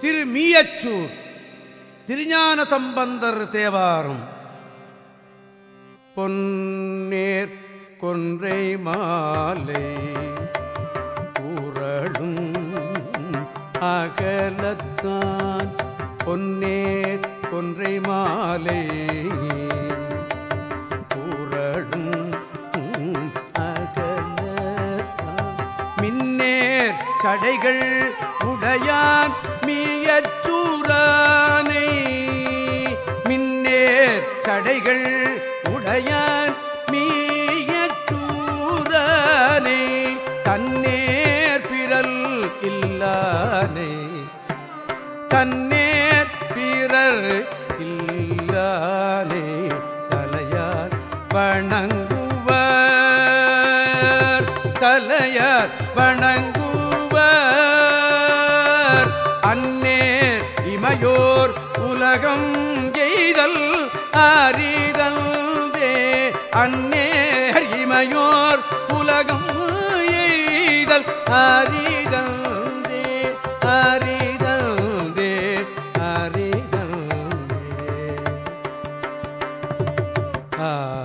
திரு மீயச்சூர் திருஞான சம்பந்தர் தேவாரம். பொன்னேர் கொன்றை மாலை கூறலும் அகலத்தான். பொன்னேர் கொன்றை மாலை கூறலும் அகலத்தான். மின்னே கடைகள் உடையான் மீயச்சூரானை மின்னேர் கடைகள் உடையான் மீயச்சூரானை தன்னேர் பிறல் இல்லானே. தன்னேர் பிறர் இல்லானே. தலையார் வணங்குவர். தலையார் வணங்குவர். உடையோர் உலகம் எய்தல் அறிதல் தே. அன்னேர் இமையோர் உலகம் எய்தல் அறிதல் தே. அறிதல் தே அறிதல் தே.